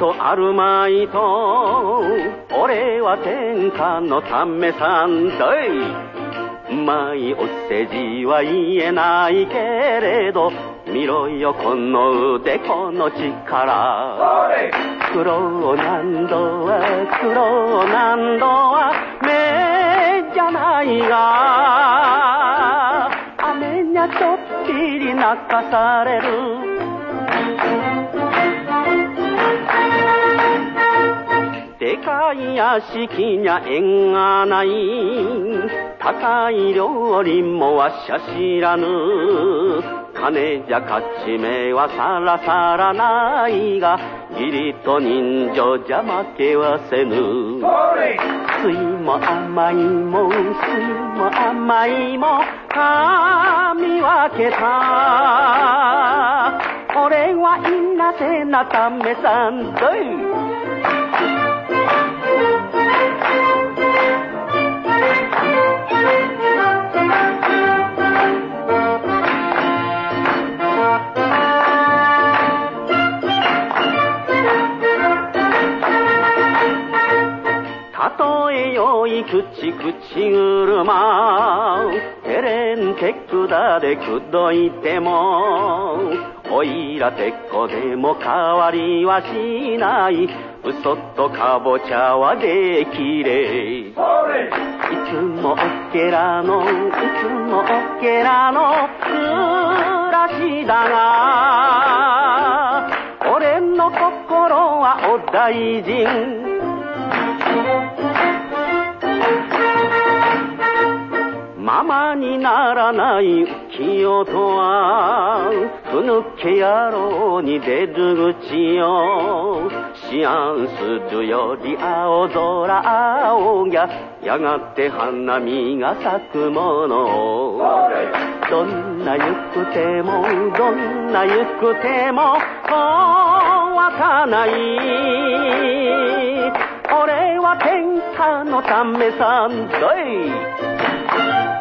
とあるまいと俺は天下のためさんだい。うまいお世辞は言えないけれど見ろよこの腕この力。苦労何度は苦労何度は目じゃないが雨にゃちょっぴり泣かされるでかい。屋敷にゃ縁がない。高い料理もわしゃ知らぬ金じゃ勝ち目はさらさらないが義理と人情じゃ負けはせぬ。酸いも甘いも酸いも甘いも噛み分けた俺はいなせなためさんだいたとえよい口口車てれんてくだでくどいてもおいらてっこでも変わりはしない。嘘とかぼちゃはできれ。いつもオケラのいつもオケラの暮らしだが俺の心はお大臣ママにならない浮世とはふぬけ野郎に出る口よ。シアンスジュより青空青ぎゃやがて花見が咲くもの。どんなゆくてもどんなゆくても乾かない。俺は天下のためさん。だい。